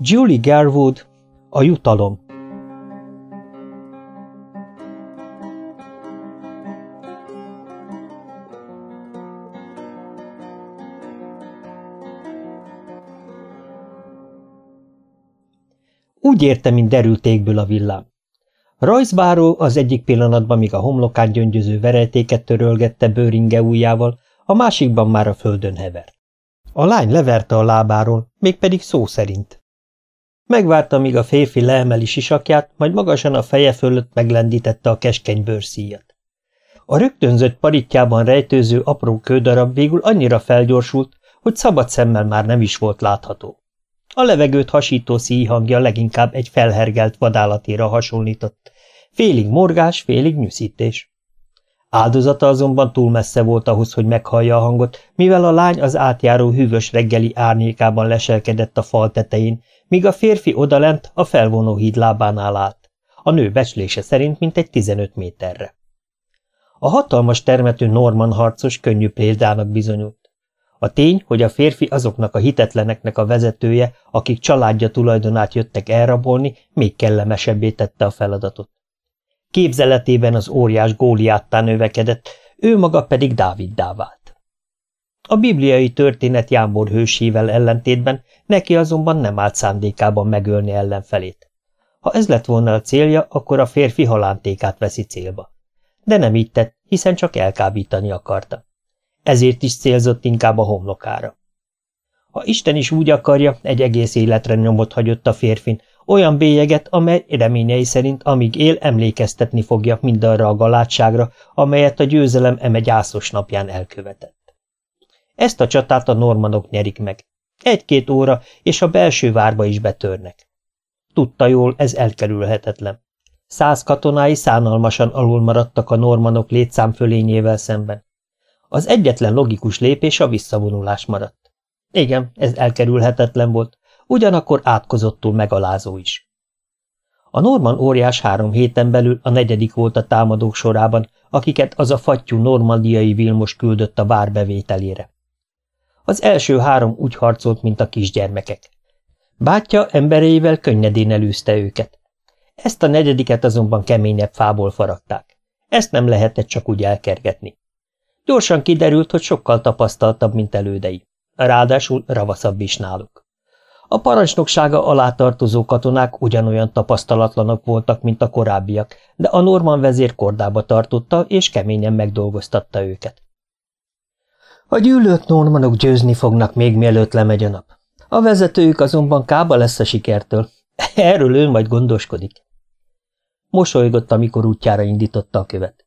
Julie Garwood, a jutalom Úgy érte, mint derültékből a villám. Rajzbáró az egyik pillanatban, míg a homlokán gyöngyöző verejtéket törölgette bőringe ujjával, a másikban már a földön hevert. A lány leverte a lábáról, mégpedig szó szerint. Megvárta, míg a férfi leemeli sisakját, majd magasan a feje fölött meglendítette a keskeny bőrszíjat. A rögtönzött paritjában rejtőző apró kődarab végül annyira felgyorsult, hogy szabad szemmel már nem is volt látható. A levegőt hasító szíjhangja leginkább egy felhergelt vadállatira hasonlított. Félig morgás, félig nyűszítés. Áldozata azonban túl messze volt ahhoz, hogy meghallja a hangot, mivel a lány az átjáró hűvös reggeli árnyékában leselkedett a fal tetején, míg a férfi odalent a felvonó híd lábánál állt. A nő becslése szerint mintegy 15 méterre. A hatalmas termető Norman harcos könnyű példának bizonyult. A tény, hogy a férfi azoknak a hitetleneknek a vezetője, akik családja tulajdonát jöttek elrabolni, még kellemesebbé tette a feladatot. Képzeletében az óriás Góliáttá növekedett, ő maga pedig Dáviddá vált. A bibliai történet Jámbor hősével ellentétben neki azonban nem állt szándékában megölni ellenfelét. Ha ez lett volna a célja, akkor a férfi halántékát veszi célba. De nem így tett, hiszen csak elkábítani akarta ezért is célzott inkább a homlokára. Ha Isten is úgy akarja, egy egész életre nyomot hagyott a férfin, olyan bélyeget, amely reményei szerint, amíg él, emlékeztetni fogja mindarra a galátságra, amelyet a győzelem eme gyászos napján elkövetett. Ezt a csatát a normanok nyerik meg. Egy-két óra, és a belső várba is betörnek. Tudta jól, ez elkerülhetetlen. Száz katonái szánalmasan alul maradtak a normanok létszámfölényével szemben. Az egyetlen logikus lépés a visszavonulás maradt. Igen, ez elkerülhetetlen volt, ugyanakkor átkozottul megalázó is. A Norman óriás három héten belül a negyedik volt a támadók sorában, akiket az a fattyú normandiai Vilmos küldött a vár bevételére. Az első három úgy harcolt, mint a kisgyermekek. Bátya embereivel könnyedén elűzte őket. Ezt a negyediket azonban keményebb fából faragták. Ezt nem lehetett csak úgy elkergetni. Gyorsan kiderült, hogy sokkal tapasztaltabb, mint elődei. Ráadásul ravaszabb is náluk. A parancsnoksága alá tartozó katonák ugyanolyan tapasztalatlanok voltak, mint a korábbiak, de a Norman vezér kordába tartotta, és keményen megdolgoztatta őket. A gyűlölt normanok győzni fognak még mielőtt lemegy a nap. A vezetőjük azonban kába lesz a sikertől. Erről ő majd gondoskodik. Mosolygott, amikor útjára indította a követ.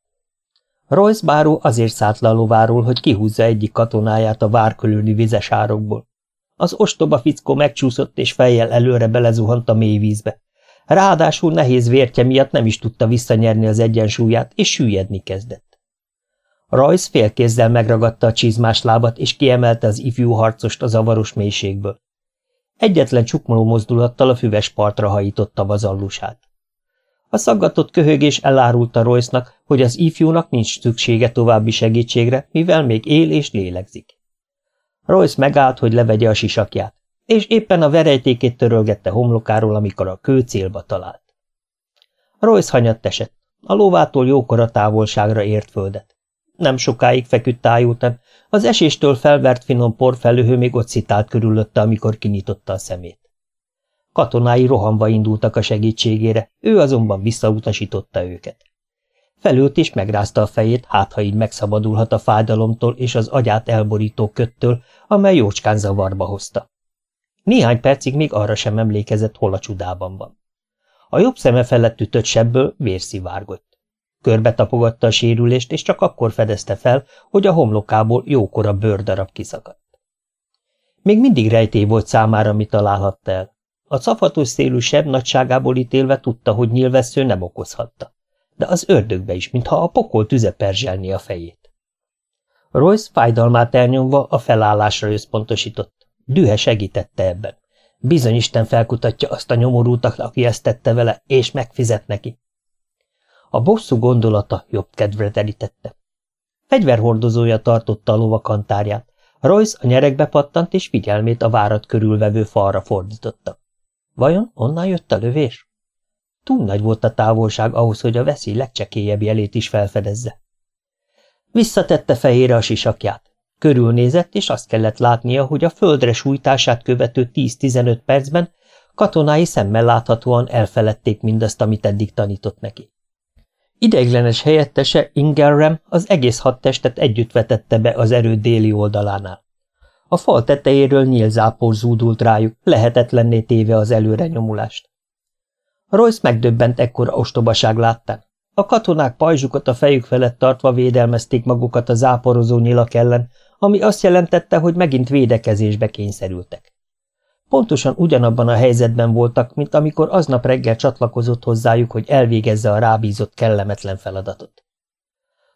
Royce báró azért szállt le a lováról, hogy kihúzza egyik katonáját a vár körüli vizes árokból. Az ostoba fickó megcsúszott, és fejjel előre belezuhant a mély vízbe. Ráadásul nehéz vértje miatt nem is tudta visszanyerni az egyensúlyát, és süllyedni kezdett. Royce félkézzel megragadta a csizmás lábat, és kiemelte az ifjú harcost a zavaros mélységből. Egyetlen csukmoló mozdulattal a füves partra hajította vazallusát. A szaggatott köhögés elárulta Royce-nak, hogy az ifjúnak nincs szüksége további segítségre, mivel még él és lélegzik. Royce megállt, hogy levegye a sisakját, és éppen a verejtékét törölgette homlokáról, amikor a kő célba talált. Royce hanyatt esett, a lóvától jókora távolságra ért földet. Nem sokáig feküdt tájútan, az eséstől felvert finom porfelőhő még ott szitált körülötte, amikor kinyitotta a szemét. Katonái rohanva indultak a segítségére, ő azonban visszautasította őket. Felült és megrázta a fejét, hát ha így megszabadulhat a fájdalomtól és az agyát elborító köttől, amely jócskán zavarba hozta. Néhány percig még arra sem emlékezett, hol a csudában van. A jobb szeme felett ütött sebből vérszivárgott. Körbe tapogatta a sérülést, és csak akkor fedezte fel, hogy a homlokából jókora bőrdarab kiszakadt. Még mindig rejtély volt számára, mit találhatta el. A cafatos szélű seb nagyságából ítélve tudta, hogy nyilvessző nem okozhatta. De az ördögbe is, mintha a pokol tüze perzselni a fejét. Royce fájdalmát elnyomva a felállásra összpontosított. Dühe segítette ebben. Bizony Isten felkutatja azt a nyomorút, aki ezt tette vele, és megfizet neki. A bosszú gondolata jobb kedvre terítette. Fegyverhordozója tartotta a lovakantárját. Royce a nyerekbe pattant, és figyelmét a várat körülvevő falra fordította. Vajon onnan jött a lövés? Túl nagy volt a távolság ahhoz, hogy a veszély legcsekélyebb jelét is felfedezze. Visszatette fejére a sisakját. Körülnézett, és azt kellett látnia, hogy a földre sújtását követő 10-15 percben katonái szemmel láthatóan elfeledték mindazt, amit eddig tanított neki. Ideiglenes helyettese Ingelrem az egész hadtestet együtt vetette be az erő déli oldalánál. A fal tetejéről nyílzápor zúdult rájuk, lehetetlenné téve az előre nyomulást. Royce megdöbbent ekkora ostobaság láttán. A katonák pajzsukat a fejük felett tartva védelmezték magukat a záporozó nyilak ellen, ami azt jelentette, hogy megint védekezésbe kényszerültek. Pontosan ugyanabban a helyzetben voltak, mint amikor aznap reggel csatlakozott hozzájuk, hogy elvégezze a rábízott kellemetlen feladatot.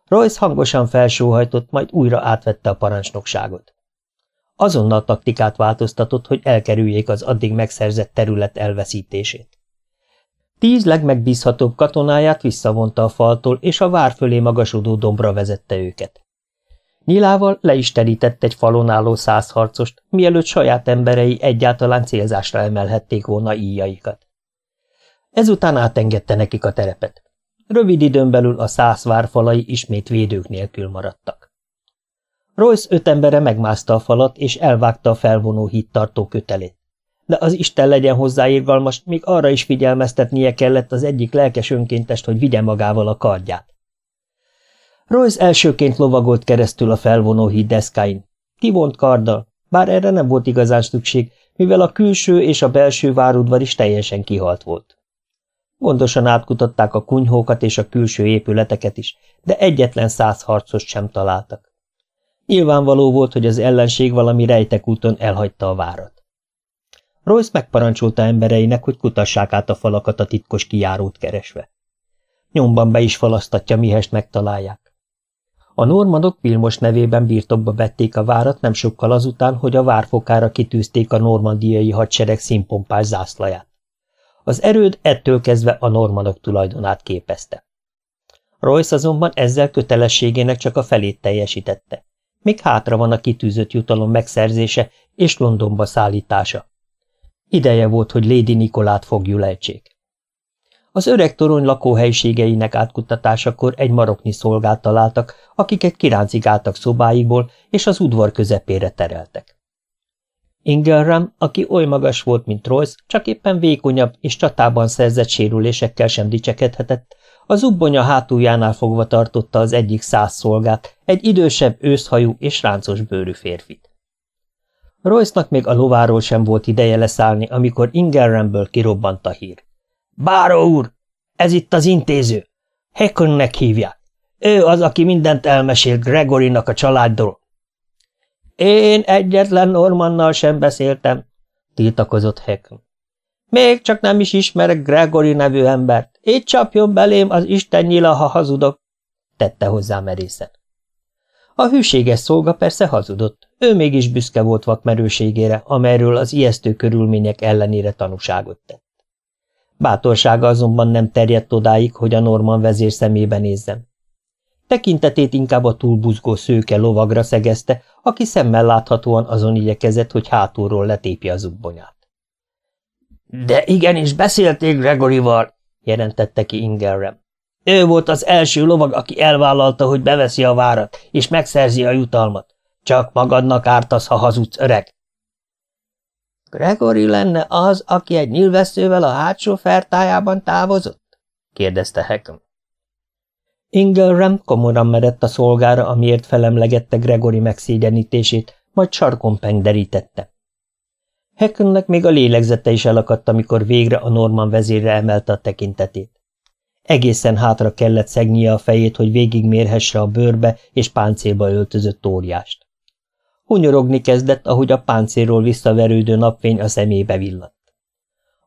Royce hangosan felsóhajtott, majd újra átvette a parancsnokságot. Azonnal taktikát változtatott, hogy elkerüljék az addig megszerzett terület elveszítését. Tíz legmegbízhatóbb katonáját visszavonta a faltól, és a vár fölé magasodó dombra vezette őket. Nyilával le is terített egy falon álló száz harcost, mielőtt saját emberei egyáltalán célzásra emelhették volna íjaikat. Ezután átengedte nekik a terepet. Rövid időn belül a száz várfalai ismét védők nélkül maradtak. Royce öt embere megmászta a falat, és elvágta a felvonó hittartó kötelét. De az Isten legyen hozzáírgalmas, még arra is figyelmeztetnie kellett az egyik lelkes önkéntest, hogy vigye magával a kardját. Royce elsőként lovagolt keresztül a felvonó híd deszkáin. Kivont karddal, bár erre nem volt igazán szükség, mivel a külső és a belső várudvar is teljesen kihalt volt. Gondosan átkutatták a kunyhókat és a külső épületeket is, de egyetlen száz harcos sem találtak. Nyilvánvaló volt, hogy az ellenség valami rejtek úton elhagyta a várat. Royce megparancsolta embereinek, hogy kutassák át a falakat a titkos kijárót keresve. Nyomban be is falasztatja, mihest megtalálják. A normandok Vilmos nevében birtokba vették a várat nem sokkal azután, hogy a várfokára kitűzték a normandiai hadsereg színpompás zászlaját. Az erőd ettől kezdve a normandok tulajdonát képezte. Royce azonban ezzel kötelességének csak a felét teljesítette. Még hátra van a kitűzött jutalom megszerzése és Londonba szállítása. Ideje volt, hogy Lady Nikolát fogjulejtsék. Az öreg torony lakóhelyiségeinek átkutatásakor egy maroknyi szolgát találtak, akiket kiráncigáltak szobáikból, és az udvar közepére tereltek. Ingelram, aki oly magas volt, mint Royce, csak éppen vékonyabb és csatában szerzett sérülésekkel sem dicsekedhetett, az ubbonya hátuljánál fogva tartotta az egyik száz szolgát, egy idősebb őszhajú és ráncos bőrű férfit. Royce-nak még a lováról sem volt ideje leszállni, amikor Ingelramből kirobbant a hír. Báró úr, ez itt az intéző. Hackonnek hívják. Ő az, aki mindent elmesélt Gregorinak a családról. Én egyetlen Normannal sem beszéltem, tiltakozott Hackon. Még csak nem is ismerek Gregory nevű embert. Így csapjon belém az Isten nyila, ha hazudok, tette hozzá merészen. A hűséges szolga persze hazudott, ő mégis büszke volt vakmerőségére, amelyről az ijesztő körülmények ellenére tanúságot tett. Bátorsága azonban nem terjedt odáig, hogy a Norman vezér szemébe nézzen. Tekintetét inkább a túlbuzgó szőke lovagra szegezte, aki szemmel láthatóan azon igyekezett, hogy hátulról letépje az ubbonyát. – De igenis beszélték Gregorival, jelentette ki Ingerrem. Ő volt az első lovag, aki elvállalta, hogy beveszi a várat, és megszerzi a jutalmat. Csak magadnak ártasz, ha hazudsz, öreg. Gregory lenne az, aki egy nyilvesszővel a hátsó fertájában távozott? kérdezte Heckham. Ingelram komoran merett a szolgára, amiért felemlegette Gregory megszégyenítését, majd sarkon pengderítette. Heckennek még a lélegzete is elakadt, amikor végre a Norman vezérre emelte a tekintetét. Egészen hátra kellett szegnie a fejét, hogy végigmérhesse a bőrbe és páncélba öltözött óriást. Hunyorogni kezdett, ahogy a páncélról visszaverődő napfény a szemébe villant.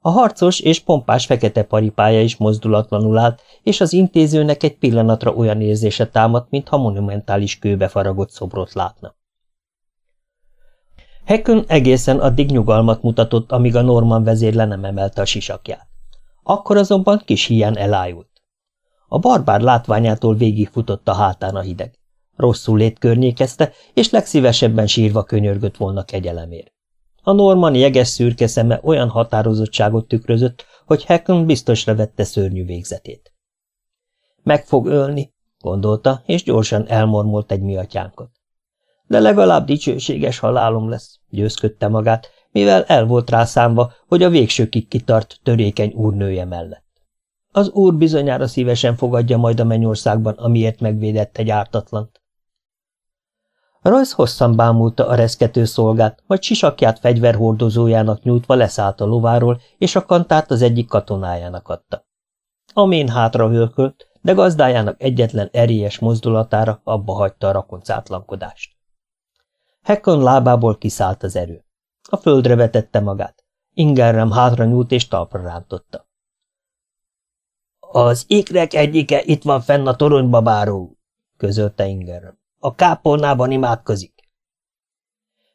A harcos és pompás fekete paripája is mozdulatlanul állt, és az intézőnek egy pillanatra olyan érzése támadt, mintha monumentális kőbe faragott szobrot látna. Hekön egészen addig nyugalmat mutatott, amíg a Norman vezér le nem emelte a sisakját. Akkor azonban kis hián elájult. A barbár látványától végigfutott a hátán a hideg. Rosszul lét környékezte, és legszívesebben sírva könyörgött volna kegyelemért. A Norman jeges szürke szeme olyan határozottságot tükrözött, hogy Hackon biztosra vette szörnyű végzetét. Meg fog ölni, gondolta, és gyorsan elmormolt egy miatyánkot. De legalább dicsőséges halálom lesz, győzködte magát, mivel el volt rá számva, hogy a végsőkig kitart törékeny úrnője mellett. Az úr bizonyára szívesen fogadja majd a mennyországban, amiért megvédett egy ártatlant. Rajz hosszan bámulta a reszkető szolgát, majd sisakját fegyverhordozójának nyújtva leszállt a lováról, és a kantát az egyik katonájának adta. Amén hátra hölkölt, de gazdájának egyetlen erélyes mozdulatára abba hagyta a rakoncátlankodást. Hekon lábából kiszállt az erő. A földre vetette magát. Ingerrem hátra nyúlt és talpra rántotta. Az ikrek egyike itt van fenn a toronyba, báró, közölte Ingerrem. A kápolnában imádkozik.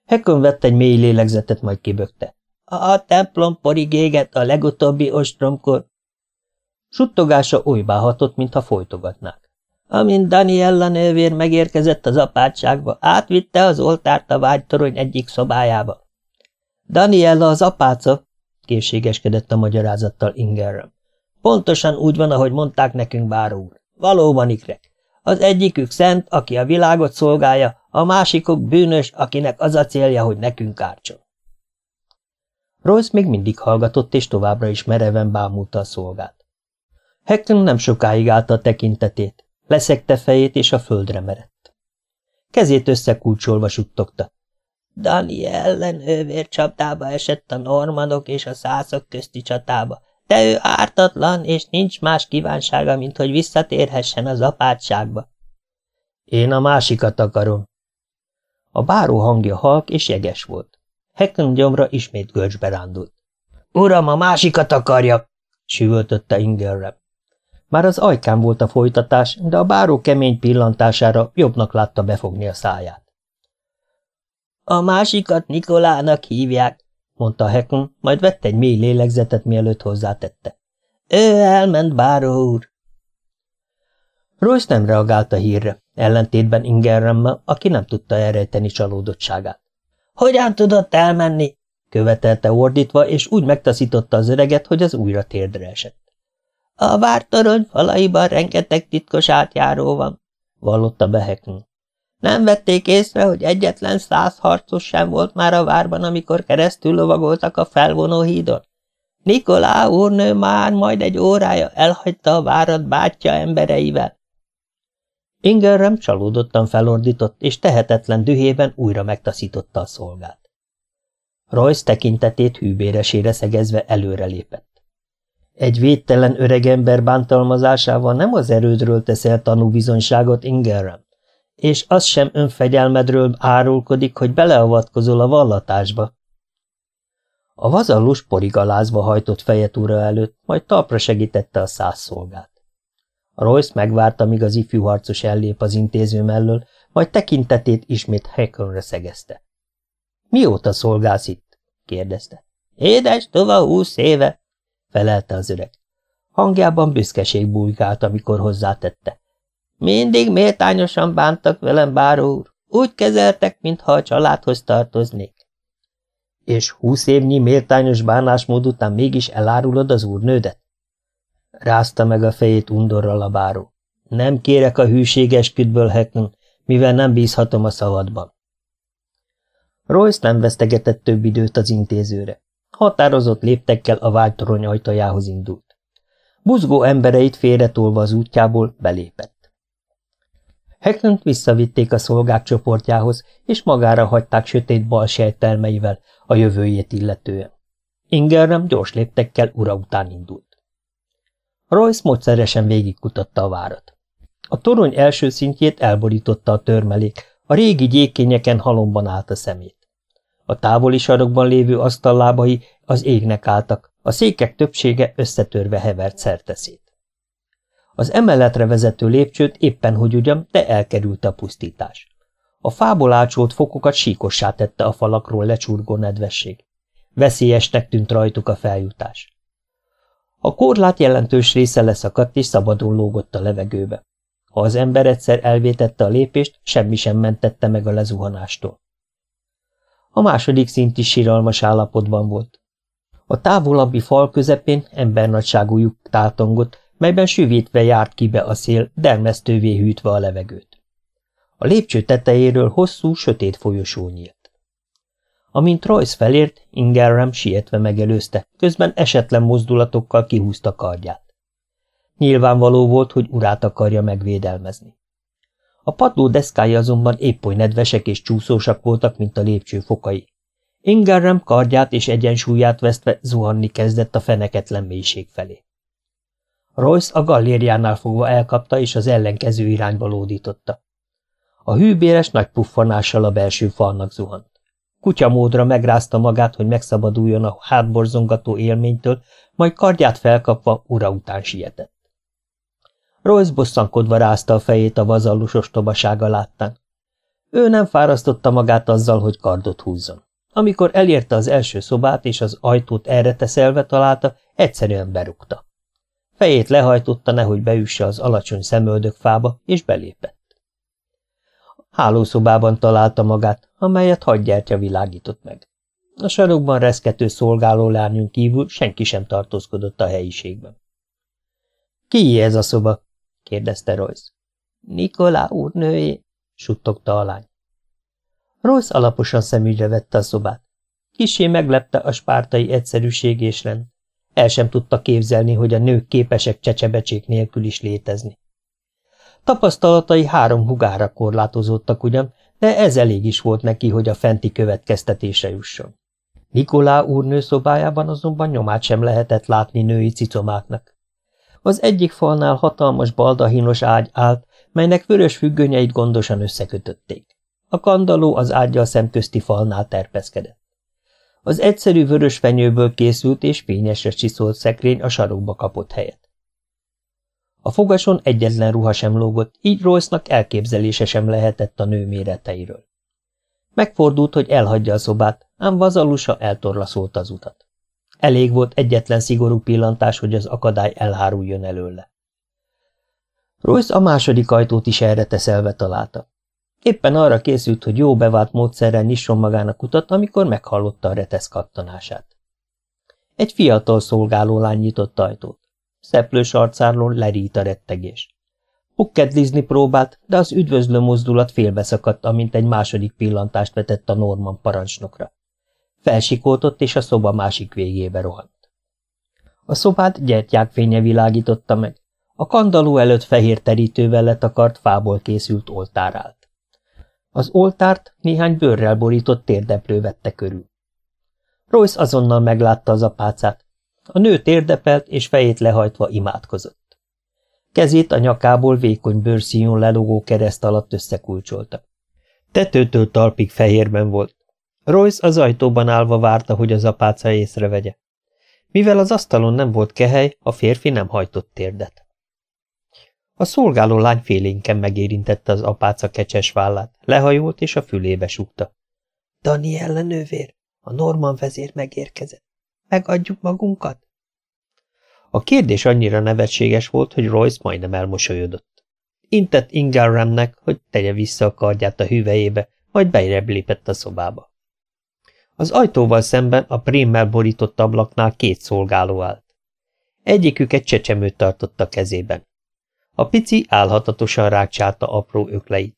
Hekon vett egy mély lélegzetet, majd kibökte. A templom porig éget a legutóbbi ostromkor. Suttogása olybá hatott, mintha folytogatnák. Amint Daniella nővér megérkezett az apátságba, átvitte az oltárt a vágytorony egyik szobájába. Daniella az apáca, készségeskedett a magyarázattal Ingerrem. Pontosan úgy van, ahogy mondták nekünk, báró úr. Valóban ikrek. Az egyikük szent, aki a világot szolgálja, a másikuk bűnös, akinek az a célja, hogy nekünk ártson. Royce még mindig hallgatott, és továbbra is mereven bámulta a szolgát. Hector nem sokáig állta a tekintetét, leszekte fejét, és a földre merett. Kezét összekulcsolva suttogta. Dani ellen ővér csapdába esett a normanok és a szászok közti csatába, de ő ártatlan, és nincs más kívánsága, mint hogy visszatérhessen az apátságba. Én a másikat akarom. A báró hangja halk és jeges volt. Hecken gyomra ismét görcsbe rándult. Uram, a másikat akarja! süvöltötte Ingerre. Már az ajkán volt a folytatás, de a báró kemény pillantására jobbnak látta befogni a száját. A másikat Nikolának hívják, mondta Hekon, majd vett egy mély lélegzetet, mielőtt hozzátette. Ő elment, báró úr. Royce nem reagált a hírre, ellentétben Ingerremmel, aki nem tudta elrejteni csalódottságát. Hogyan tudott elmenni? követelte ordítva, és úgy megtaszította az öreget, hogy az újra térdre esett. A vártorony falaiban rengeteg titkos átjáró van, vallotta Behekn. Nem vették észre, hogy egyetlen száz harcos sem volt már a várban, amikor keresztül lovagoltak a felvonó hídon. Nikolá úrnő már majd egy órája elhagyta a várat bátyja embereivel. Ingerrem csalódottan felordított, és tehetetlen dühében újra megtaszította a szolgát. Royce tekintetét hűbéresére szegezve előrelépett. Egy védtelen öregember bántalmazásával nem az erődről teszel tanúbizonyságot, Ingerrem, és az sem önfegyelmedről árulkodik, hogy beleavatkozol a vallatásba. A vazallus porigalázva hajtott fejet ura előtt, majd talpra segítette a száz szolgát. Royce megvárta, míg az ifjú harcos ellép az intéző mellől, majd tekintetét ismét Hackonre szegezte. – Mióta szolgálsz itt? – kérdezte. – Édes tova húsz éve – felelte az öreg. Hangjában büszkeség bújkált, amikor hozzátette. Mindig méltányosan bántak velem, báró úr. Úgy kezeltek, mintha a családhoz tartoznék. És húsz évnyi méltányos bánásmód után mégis elárulod az úrnődet? Rázta meg a fejét undorral a báró. Nem kérek a hűséges küdből, Heckn, mivel nem bízhatom a szavadban. Royce nem vesztegetett több időt az intézőre. Határozott léptekkel a váltorony ajtajához indult. Buzgó embereit félretolva az útjából belépett. Heknönt visszavitték a szolgák csoportjához, és magára hagyták sötét bal sejtelmeivel a jövőjét illetően. Ingerem gyors léptekkel ura után indult. Royce módszeresen végigkutatta a várat. A torony első szintjét elborította a törmelék, a régi gyékényeken halomban állt a szemét. A távoli sarokban lévő asztallábai az égnek álltak, a székek többsége összetörve hevert szerteszét. Az emeletre vezető lépcsőt éppen hogy ugyan, de elkerülte a pusztítás. A fából ácsolt fokokat síkossá tette a falakról lecsurgó nedvesség. Veszélyesnek tűnt rajtuk a feljutás. A korlát jelentős része leszakadt és szabadon lógott a levegőbe. Ha az ember egyszer elvétette a lépést, semmi sem mentette meg a lezuhanástól. A második szint is síralmas állapotban volt. A távolabbi fal közepén embernagyságú lyuk tátongott, melyben süvítve járt kibe a szél, dermesztővé hűtve a levegőt. A lépcső tetejéről hosszú, sötét folyosó nyílt. Amint Royce felért, Ingerram sietve megelőzte, közben esetlen mozdulatokkal kihúzta kardját. Nyilvánvaló volt, hogy urát akarja megvédelmezni. A padló deszkái azonban épp oly nedvesek és csúszósak voltak, mint a lépcső fokai. Ingerram kardját és egyensúlyát vesztve zuhanni kezdett a feneketlen mélység felé. Royce a gallériánál fogva elkapta és az ellenkező irányba lódította. A hűbéres nagy puffanással a belső falnak zuhant. Kutyamódra megrázta magát, hogy megszabaduljon a hátborzongató élménytől, majd kardját felkapva ura után sietett. Royce bosszankodva rázta a fejét a vazallus ostobasága láttán. Ő nem fárasztotta magát azzal, hogy kardot húzzon. Amikor elérte az első szobát és az ajtót erre teszelve találta, egyszerűen berúgta. Fejét lehajtotta, nehogy beüsse az alacsony szemöldök fába, és belépett. Hálószobában találta magát, amelyet hadgyertya világított meg. A sarokban reszkető szolgáló lányunk kívül senki sem tartózkodott a helyiségben. – Ki ez a szoba? – kérdezte Royce. – Nikolá úrnőjé – suttogta a lány. Royce alaposan szemügyre vette a szobát. Kisé meglepte a spártai egyszerűség és rend. El sem tudta képzelni, hogy a nők képesek csecsebecsék nélkül is létezni. Tapasztalatai három hugára korlátozódtak ugyan, de ez elég is volt neki, hogy a fenti következtetése jusson. Nikolá úrnő szobájában azonban nyomát sem lehetett látni női cicomáknak. Az egyik falnál hatalmas baldahinos ágy állt, melynek vörös függönyeit gondosan összekötötték. A kandaló az ágyal szemközti falnál terpeszkedett. Az egyszerű vörös fenyőből készült és fényesre csiszolt szekrény a sarokba kapott helyet. A fogason egyetlen ruha sem lógott, így Royce-nak elképzelése sem lehetett a nő méreteiről. Megfordult, hogy elhagyja a szobát, ám vazalusa eltorlaszolta az utat. Elég volt egyetlen szigorú pillantás, hogy az akadály elháruljon előle. Royce a második ajtót is erre teszelve találta. Éppen arra készült, hogy jó bevált módszerrel nyisson magának utat, amikor meghallotta a retesz kattanását. Egy fiatal szolgáló lány nyitott ajtót. Szeplős arcáról lerít a rettegés. Pukkedlizni próbált, de az üdvözlő mozdulat félbeszakadt, amint egy második pillantást vetett a Norman parancsnokra. Felsikoltott, és a szoba másik végébe rohant. A szobát gyertyák fénye világította meg. A kandaló előtt fehér terítővel letakart fából készült oltár állt. Az oltárt néhány bőrrel borított térdeplő vette körül. Royce azonnal meglátta az apácát, a nő térdepelt, és fejét lehajtva imádkozott. Kezét a nyakából vékony bőrszíjon lelogó kereszt alatt összekulcsolta. Tetőtől talpig fehérben volt. Royce az ajtóban állva várta, hogy az apáca észrevegye. Mivel az asztalon nem volt kehely, a férfi nem hajtott térdet. A szolgáló lány félénken megérintette az apáca kecses vállát, lehajolt és a fülébe súgta. – Danielle nővér, a Norman vezér megérkezett. Megadjuk magunkat? A kérdés annyira nevetséges volt, hogy Royce majdnem elmosolyodott. Intett Ingarramnek, hogy tegye vissza a kardját a hüvelyébe, majd bejrebb lépett a szobába. Az ajtóval szemben a prémmel borított ablaknál két szolgáló állt. Egyikük egy csecsemőt tartott a kezében. A pici álhatatosan rákcsálta apró ökleit.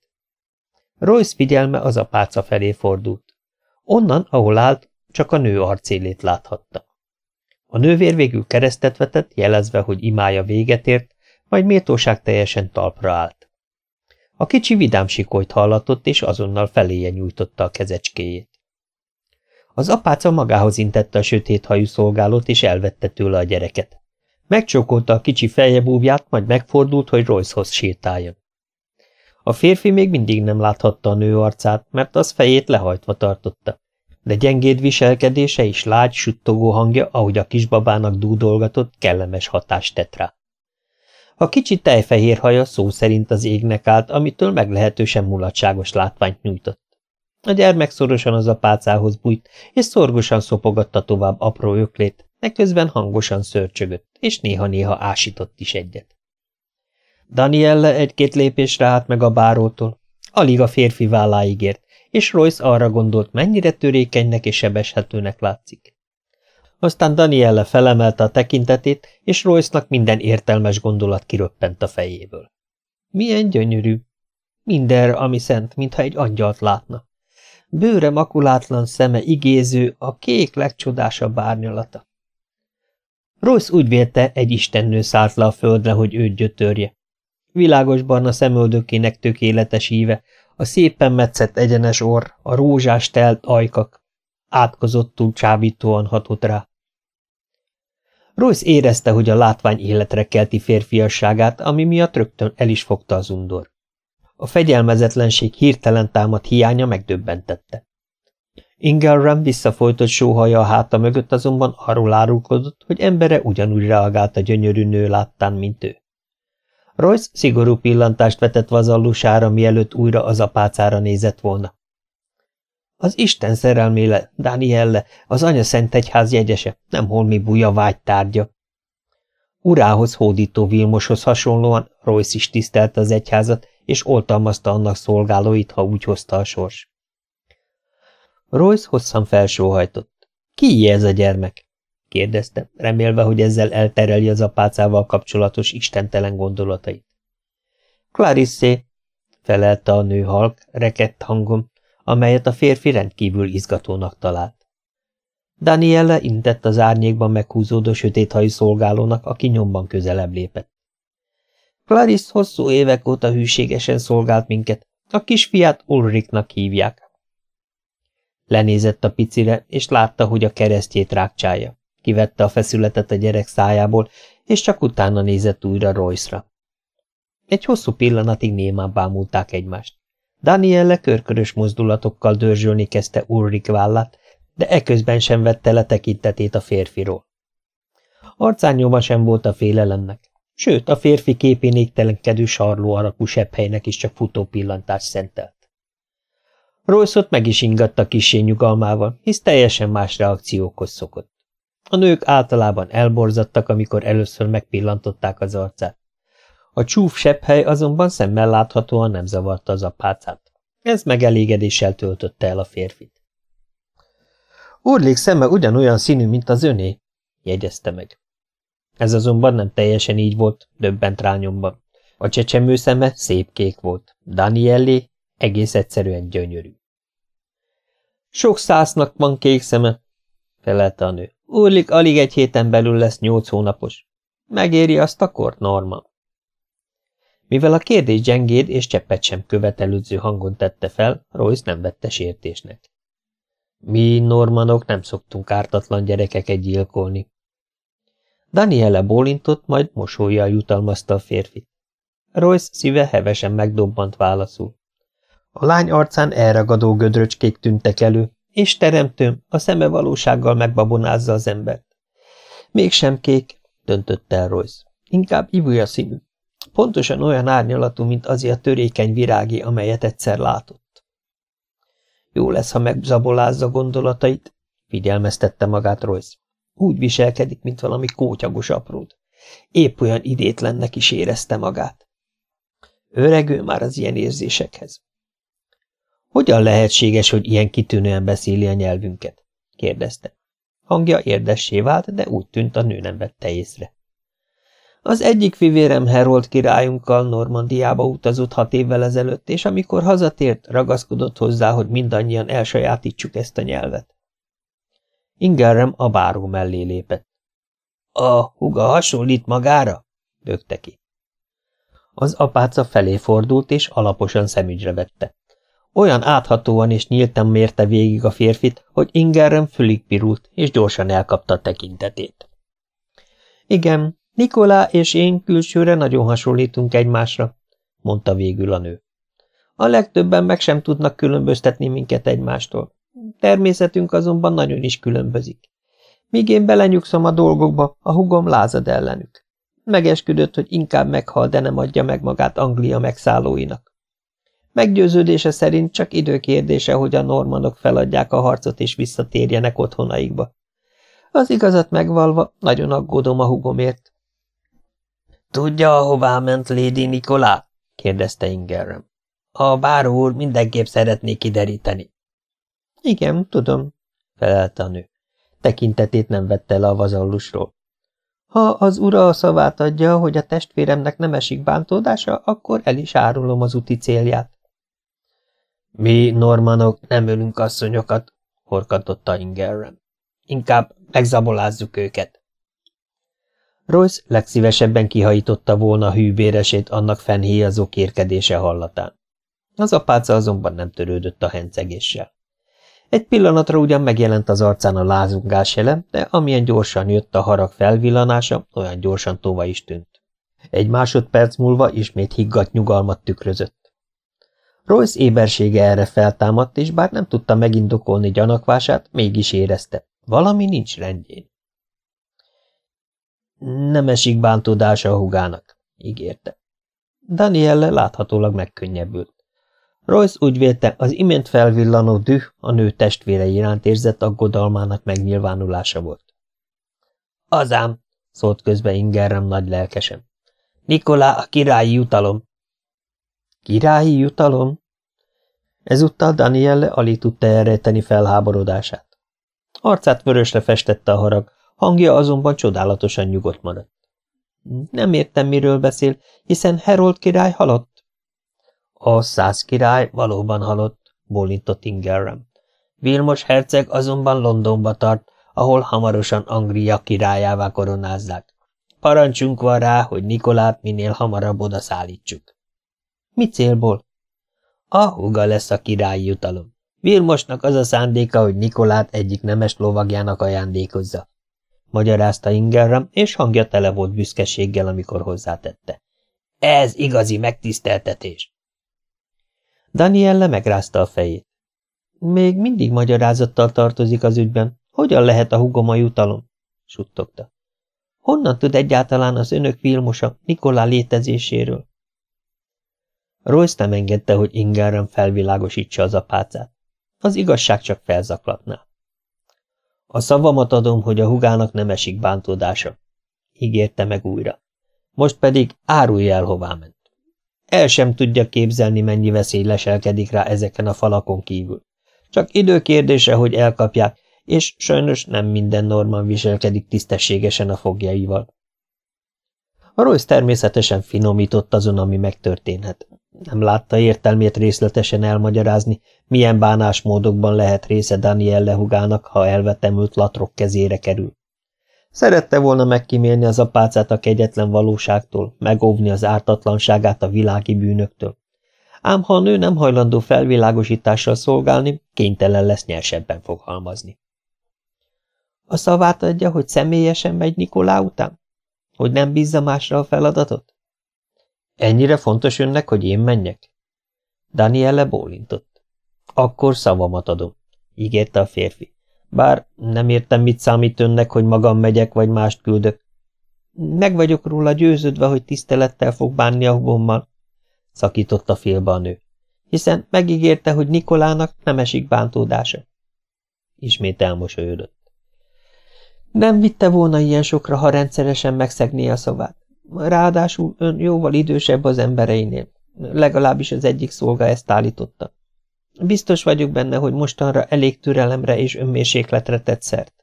Royce figyelme az apáca felé fordult. Onnan, ahol állt, csak a nő arcélét láthatta. A nővér végül keresztet vetett, jelezve, hogy imája véget ért, majd méltóság teljesen talpra állt. A kicsi vidám sikolyt hallatott, és azonnal feléje nyújtotta a kezecskéjét. Az apáca magához intette a sötét hajú szolgálót, és elvette tőle a gyereket. Megcsókolta a kicsi fejebúvját, majd megfordult, hogy Royce-hoz sétáljon. A férfi még mindig nem láthatta a nő arcát, mert az fejét lehajtva tartotta de gyengéd viselkedése és lágy, suttogó hangja, ahogy a kisbabának dúdolgatott, kellemes hatást tett rá. A kicsi tejfehér haja szó szerint az égnek állt, amitől meglehetősen mulatságos látványt nyújtott. A gyermek szorosan az apácához bújt, és szorgosan szopogatta tovább apró öklét, eközben hangosan szörcsögött, és néha-néha ásított is egyet. Danielle egy-két lépésre állt meg a bárótól. Alig a férfi válláig ért, és Royce arra gondolt, mennyire törékenynek és sebeshetőnek látszik. Aztán Danielle felemelte a tekintetét, és Royce-nak minden értelmes gondolat kiröppent a fejéből. Milyen gyönyörű! Mindenre, ami szent, mintha egy angyalt látna. Bőre makulátlan szeme igéző, a kék legcsodásabb árnyalata. Royce úgy vélte, egy istennő szállt le a földre, hogy őt gyötörje. Világos barna szemöldökének tökéletes íve, a szépen metszett egyenes orr, a rózsás telt ajkak. Átkozottul csábítóan hatott rá. Royce érezte, hogy a látvány életre kelti férfiasságát, ami miatt rögtön el is fogta az undor. A fegyelmezetlenség hirtelen támadt hiánya megdöbbentette. Ingelram visszafolytott sóhaja a háta mögött azonban arról árulkodott, hogy embere ugyanúgy reagált a gyönyörű nő láttán, mint ő. Royce szigorú pillantást vetett vazallusára, mielőtt újra az apácára nézett volna. Az Isten szerelméle, Danielle, az anya szent egyház jegyese, nem holmi buja vágy tárgya. Urához hódító Vilmoshoz hasonlóan Royce is tisztelte az egyházat, és oltalmazta annak szolgálóit, ha úgy hozta a sors. Royce hosszan felsóhajtott. Ki ez a gyermek? kérdezte, remélve, hogy ezzel eltereli az apácával kapcsolatos istentelen gondolatait. Clarissé, felelte a nő halk, rekett hangon, amelyet a férfi rendkívül izgatónak talált. Danielle intett az árnyékban meghúzódó sötéthajú szolgálónak, aki nyomban közelebb lépett. Clarice hosszú évek óta hűségesen szolgált minket, a kisfiát Ulriknak hívják. Lenézett a picire, és látta, hogy a keresztjét rákcsálja. Kivette a feszületet a gyerek szájából, és csak utána nézett újra Royce-ra. Egy hosszú pillanatig némán bámulták egymást. Danielle körkörös mozdulatokkal dörzsölni kezdte Ulrik vállát, de eközben sem vette le tekintetét a férfiról. Arcán nyoma sem volt a félelemnek, sőt, a férfi képén égtelenkedő sarló alakú sepphelynek is csak futó pillantást szentelt. Royce-ot meg is ingatta kisé nyugalmával, hisz teljesen más reakciókhoz szokott. A nők általában elborzadtak, amikor először megpillantották az arcát. A csúf sepphely azonban szemmel láthatóan nem zavarta az apácát. Ez megelégedéssel töltötte el a férfit. Urlik szeme ugyanolyan színű, mint az öné, jegyezte meg. Ez azonban nem teljesen így volt, döbbent rányomban. A csecsemő szeme szép kék volt, Daniellé egész egyszerűen gyönyörű. Sok szásznak van kék szeme, felelte a nő. Urlik alig egy héten belül lesz nyolc hónapos. Megéri azt a kort, Norma? Mivel a kérdés gyengéd és cseppet sem követelődző hangon tette fel, Royce nem vette sértésnek. Mi, normanok, nem szoktunk ártatlan gyerekeket gyilkolni. Daniele bólintott, majd mosolyjal jutalmazta a férfit. Royce szíve hevesen megdobbant válaszul. A lány arcán elragadó gödröcskék tűntek elő, és teremtőm a szeme valósággal megbabonázza az embert. Mégsem kék, döntött el Royce. Inkább ibolya színű. Pontosan olyan árnyalatú, mint az a törékeny virági, amelyet egyszer látott. Jó lesz, ha megzabolázza gondolatait, figyelmeztette magát Royce. Úgy viselkedik, mint valami kótyagos apród. Épp olyan idétlennek is érezte magát. Öregő már az ilyen érzésekhez. Hogyan lehetséges, hogy ilyen kitűnően beszéli a nyelvünket? kérdezte. Hangja érdessé vált, de úgy tűnt, a nő nem vette észre. Az egyik fivérem Herold királyunkkal Normandiába utazott hat évvel ezelőtt, és amikor hazatért, ragaszkodott hozzá, hogy mindannyian elsajátítsuk ezt a nyelvet. Ingerem a báró mellé lépett. A huga hasonlít magára? bökte ki. Az apáca felé fordult, és alaposan szemügyre vette. Olyan áthatóan és nyíltan mérte végig a férfit, hogy Ingerem fülig pirult, és gyorsan elkapta a tekintetét. Igen, Nikolá és én külsőre nagyon hasonlítunk egymásra, mondta végül a nő. A legtöbben meg sem tudnak különböztetni minket egymástól. Természetünk azonban nagyon is különbözik. Míg én belenyugszom a dolgokba, a hugom lázad ellenük. Megesküdött, hogy inkább meghal, de nem adja meg magát Anglia megszállóinak. Meggyőződése szerint csak időkérdése, hogy a normanok feladják a harcot és visszatérjenek otthonaikba. Az igazat megvalva, nagyon aggódom a hugomért. Tudja, ahová ment Lady Nikolá? kérdezte Ingerem. A báró úr mindenképp szeretné kideríteni. Igen, tudom, felelte a nő. Tekintetét nem vette le a vazallusról. Ha az ura a szavát adja, hogy a testvéremnek nem esik bántódása, akkor el is árulom az úti célját. Mi, normanok, nem ölünk asszonyokat, horkantotta Ingerrem. Inkább megzabolázzuk őket. Royce legszívesebben kihajította volna hűbéresét annak fennhéjazó kérkedése hallatán. Az apáca azonban nem törődött a hencegéssel. Egy pillanatra ugyan megjelent az arcán a lázungás jele, de amilyen gyorsan jött a harag felvillanása, olyan gyorsan tova is tűnt. Egy másodperc múlva ismét higgadt nyugalmat tükrözött. Royce ébersége erre feltámadt, és bár nem tudta megindokolni gyanakvását, mégis érezte. Valami nincs rendjén. Nem esik bántódása a hugának, ígérte. Danielle láthatólag megkönnyebbült. Royce úgy vélte, az imént felvillanó düh a nő testvére iránt érzett aggodalmának megnyilvánulása volt. Azám, szólt közbe Ingerem nagy lelkesen. Nikolá a királyi jutalom. Királyi jutalom? Ezúttal Danielle alig tudta elrejteni felháborodását. Arcát vörösre festette a harag, hangja azonban csodálatosan nyugodt maradt. Nem értem, miről beszél, hiszen Herold király halott. A száz király valóban halott, bólintott Ingerem. Vilmos herceg azonban Londonba tart, ahol hamarosan Anglia királyává koronázzák. Parancsunk van rá, hogy Nikolát minél hamarabb oda szállítsuk. Mi célból? A húga lesz a királyi jutalom. Vilmosnak az a szándéka, hogy Nikolát egyik nemes lovagjának ajándékozza. Magyarázta Ingerem, és hangja tele volt büszkeséggel, amikor hozzátette. Ez igazi megtiszteltetés. Danielle megrázta a fejét. Még mindig magyarázattal tartozik az ügyben. Hogyan lehet a hugom a jutalom? suttogta. Honnan tud egyáltalán az önök Vilmosa Nikolá létezéséről? Royce nem engedte, hogy Ingerem felvilágosítsa az apácát. Az igazság csak felzaklatná. A szavamat adom, hogy a hugának nem esik bántódása, ígérte meg újra. Most pedig árulj el, hová ment. El sem tudja képzelni, mennyi veszély leselkedik rá ezeken a falakon kívül. Csak időkérdése, hogy elkapják, és sajnos nem minden norman viselkedik tisztességesen a fogjaival. A Royce természetesen finomított azon, ami megtörténhet. Nem látta értelmét részletesen elmagyarázni, milyen bánásmódokban lehet része Daniel lehugának, ha elvetemült latrok kezére kerül. Szerette volna megkímélni az apácát a kegyetlen valóságtól, megóvni az ártatlanságát a világi bűnöktől. Ám ha a nő nem hajlandó felvilágosítással szolgálni, kénytelen lesz nyersebben fogalmazni. A szavát adja, hogy személyesen megy Nikolá után? Hogy nem bízza másra a feladatot? Ennyire fontos önnek, hogy én menjek? Daniele bólintott. Akkor szavamat adom, ígérte a férfi. Bár nem értem, mit számít önnek, hogy magam megyek, vagy mást küldök. Meg vagyok róla győződve, hogy tisztelettel fog bánni a hugommal, szakította félbe a nő, hiszen megígérte, hogy Nikolának nem esik bántódása. Ismét elmosolyodott. Nem vitte volna ilyen sokra, ha rendszeresen megszegné a szavát. Ráadásul ön jóval idősebb az embereinél. Legalábbis az egyik szolga ezt állította. Biztos vagyok benne, hogy mostanra elég türelemre és önmérsékletre tett szert.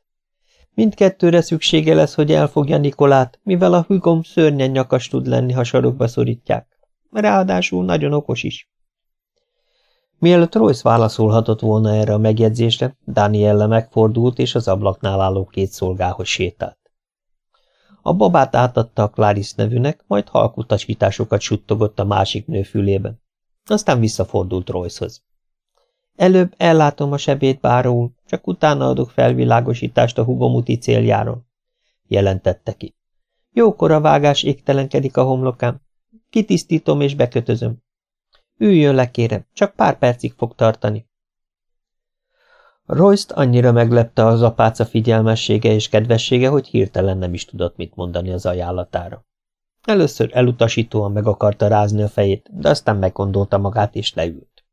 Mindkettőre szüksége lesz, hogy elfogja Nikolát, mivel a hügom szörnyen nyakas tud lenni, ha sarokba szorítják. Ráadásul nagyon okos is. Mielőtt Royce válaszolhatott volna erre a megjegyzésre, Danielle megfordult, és az ablaknál álló két szolgához sétált. A babát átadta a Clarice nevűnek, majd halkutasításokat suttogott a másik nő fülében. Aztán visszafordult Royce-hoz. Előbb ellátom a sebét, báról, csak utána adok felvilágosítást a hugomuti céljáról, jelentette ki. Jókora vágás égtelenkedik a homlokám. Kitisztítom és bekötözöm. Üljön le, kérem, csak pár percig fog tartani. Royce-t annyira meglepte az apáca figyelmessége és kedvessége, hogy hirtelen nem is tudott mit mondani az ajánlatára. Először elutasítóan meg akarta rázni a fejét, de aztán meggondolta magát és leült.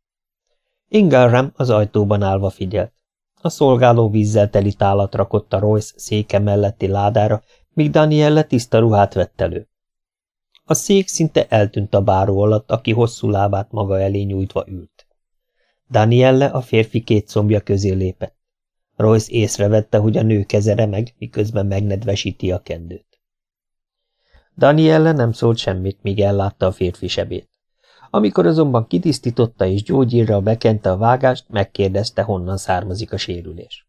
Ingelram az ajtóban állva figyelt. A szolgáló vízzel teli tálat rakott a Royce széke melletti ládára, míg Danielle tiszta ruhát vett elő. A szék szinte eltűnt a báró alatt, aki hosszú lábát maga elé nyújtva ült. Danielle a férfi két szombja közé lépett. Royce észrevette, hogy a nő keze remeg, miközben megnedvesíti a kendőt. Danielle nem szólt semmit, míg ellátta a férfi sebét. Amikor azonban kitisztította és gyógyírra bekente a vágást, megkérdezte, honnan származik a sérülés.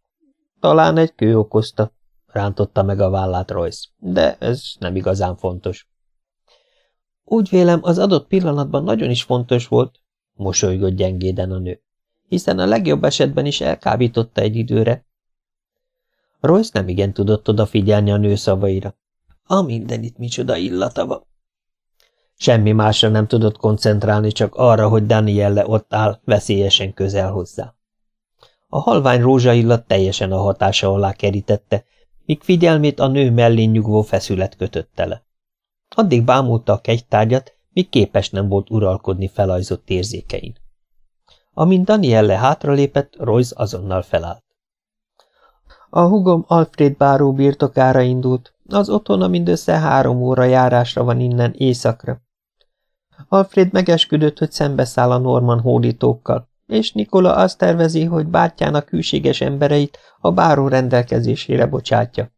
Talán egy kő okozta, rántotta meg a vállát Royce, de ez nem igazán fontos. Úgy vélem, az adott pillanatban nagyon is fontos volt, mosolygott gyengéden a nő, hiszen a legjobb esetben is elkábította egy időre. Royce nem igen tudott odafigyelni a nő szavaira. A mindenit micsoda illata van. Semmi másra nem tudott koncentrálni, csak arra, hogy Danielle ott áll, veszélyesen közel hozzá. A halvány rózsaillat teljesen a hatása alá kerítette, míg figyelmét a nő mellén nyugvó feszület kötötte le. Addig bámulta a kegytárgyat, míg képes nem volt uralkodni felajzott érzékein. Amint Danielle hátralépett, Royce azonnal felállt. A hugom Alfred báró birtokára indult, az otthona mindössze három óra járásra van innen éjszakra. Alfred megesküdött, hogy szembeszáll a Norman hódítókkal, és Nikola azt tervezi, hogy bátyjának hűséges embereit a báró rendelkezésére bocsátja.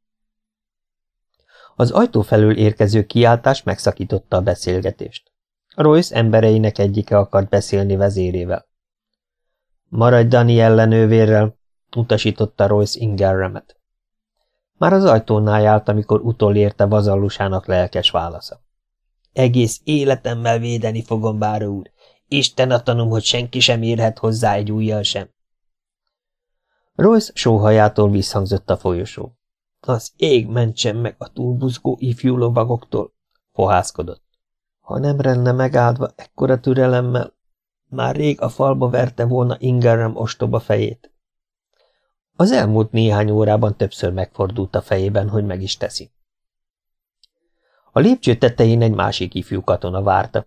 Az ajtó felől érkező kiáltás megszakította a beszélgetést. Royce embereinek egyike akart beszélni vezérével. Maradj Dani ellenővérrel, utasította Royce Ingerremet. Már az ajtónál járt, amikor utolérte vazallusának lelkes válasza. Egész életemmel védeni fogom, báró úr. Isten a tanum, hogy senki sem érhet hozzá egy ujjal sem. Royce sóhajától visszhangzott a folyosó. Az ég mentsen meg a túlbuzgó ifjú lovagoktól, fohászkodott. Ha nem renne megáldva ekkora türelemmel, már rég a falba verte volna Ingerem ostoba fejét. Az elmúlt néhány órában többször megfordult a fejében, hogy meg is teszi. A lépcső tetején egy másik ifjú katona várta.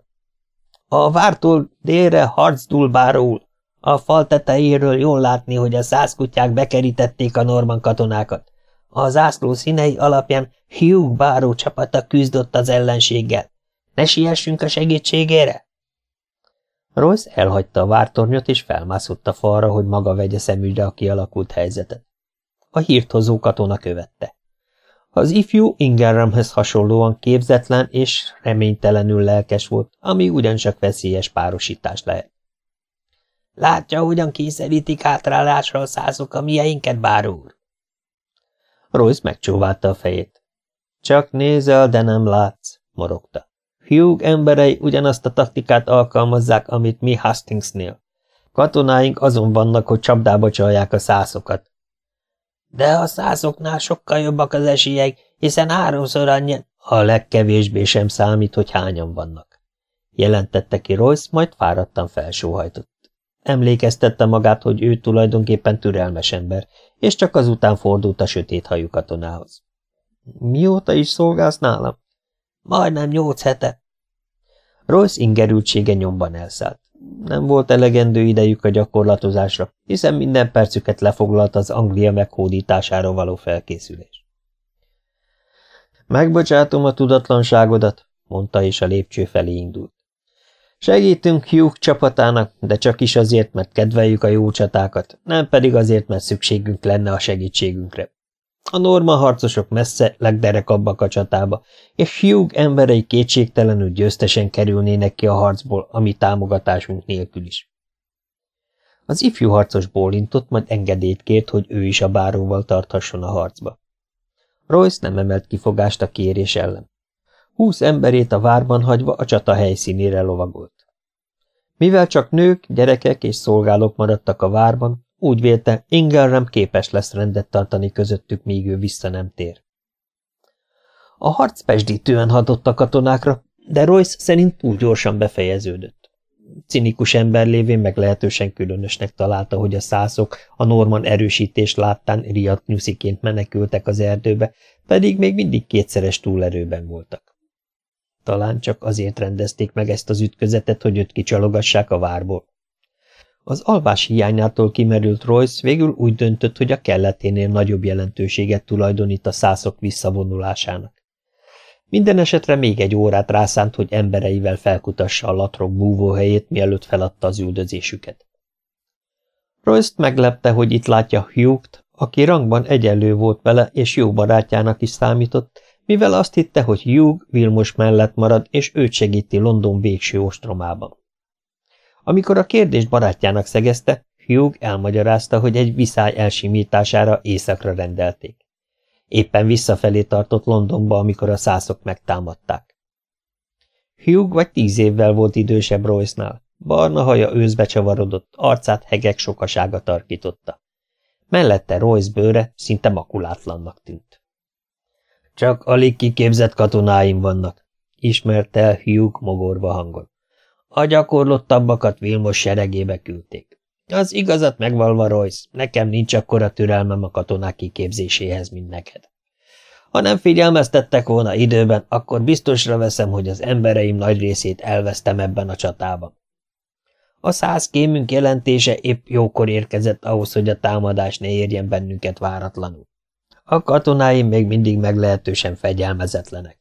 A vártól délre harcdul bárul. A fal tetejéről jól látni, hogy a százkutyák bekerítették a norman katonákat. A zászló színei alapján Hugh báró csapata küzdött az ellenséggel. Ne siessünk a segítségére? Royce elhagyta a vártornyot, és felmászott a falra, hogy maga vegye szemügyre a kialakult helyzetet. A hírthozó katona követte. Az ifjú Ingerramhez hasonlóan képzetlen és reménytelenül lelkes volt, ami ugyancsak veszélyes párosítás lehet. Látja, hogyan kényszerítik hátrálásra a százok a mieinket, bár úr? Royce megcsóválta a fejét. Csak nézel, de nem látsz, morogta. Hugh emberei ugyanazt a taktikát alkalmazzák, amit mi Hastingsnél. Katonáink azon vannak, hogy csapdába csalják a szászokat. De a százoknál sokkal jobbak az esélyek, hiszen háromszor annyi, a legkevésbé sem számít, hogy hányan vannak. Jelentette ki Royce, majd fáradtan felsóhajtott. Emlékeztette magát, hogy ő tulajdonképpen türelmes ember, és csak azután fordult a sötét hajú katonához. Mióta is szolgálsz nálam? Majdnem nyolc hete. Royce ingerültsége nyomban elszállt. Nem volt elegendő idejük a gyakorlatozásra, hiszen minden percüket lefoglalt az Anglia meghódítására való felkészülés. Megbocsátom a tudatlanságodat, mondta, és a lépcső felé indult. Segítünk Hugh csapatának, de csak is azért, mert kedveljük a jó csatákat, nem pedig azért, mert szükségünk lenne a segítségünkre. A norma harcosok messze legderekabbak a csatába, és Hugh emberei kétségtelenül győztesen kerülnének ki a harcból, ami támogatásunk nélkül is. Az ifjú harcos bólintott, majd engedélyt kért, hogy ő is a báróval tarthasson a harcba. Royce nem emelt kifogást a kérés ellen. Húsz emberét a várban hagyva a csata helyszínére lovagolt. Mivel csak nők, gyerekek és szolgálók maradtak a várban, úgy vélte, Ingelrem képes lesz rendet tartani közöttük, míg ő vissza nem tér. A harc pesdítően hadott a katonákra, de Royce szerint túl gyorsan befejeződött. Cinikus ember lévén meglehetősen különösnek találta, hogy a szászok a Norman erősítés láttán riadt nyusziként menekültek az erdőbe, pedig még mindig kétszeres túlerőben voltak. Talán csak azért rendezték meg ezt az ütközetet, hogy őt kicsalogassák a várból. Az alvás hiányától kimerült Royce végül úgy döntött, hogy a kelleténél nagyobb jelentőséget tulajdonít a szászok visszavonulásának. Minden esetre még egy órát rászánt, hogy embereivel felkutassa a latrok búvóhelyét, mielőtt feladta az üldözésüket. royce meglepte, hogy itt látja Hugh-t, aki rangban egyenlő volt vele, és jó barátjának is számított, mivel azt hitte, hogy Hugh Vilmos mellett marad, és őt segíti London végső ostromában. Amikor a kérdést barátjának szegezte, Hugh elmagyarázta, hogy egy viszály elsimítására éjszakra rendelték. Éppen visszafelé tartott Londonba, amikor a szászok megtámadták. Hugh vagy tíz évvel volt idősebb Royce-nál. Barna haja őszbe csavarodott, arcát hegek sokasága tarkította. Mellette Royce bőre szinte makulátlannak tűnt. Csak alig kiképzett katonáim vannak, ismerte Hugh mogorva hangon. A gyakorlottabbakat Vilmos seregébe küldték. Az igazat megvalva, Royce, nekem nincs akkora türelmem a katonák kiképzéséhez, mint neked. Ha nem figyelmeztettek volna időben, akkor biztosra veszem, hogy az embereim nagy részét elvesztem ebben a csatában. A száz kémünk jelentése épp jókor érkezett ahhoz, hogy a támadás ne érjen bennünket váratlanul. A katonáim még mindig meglehetősen fegyelmezetlenek.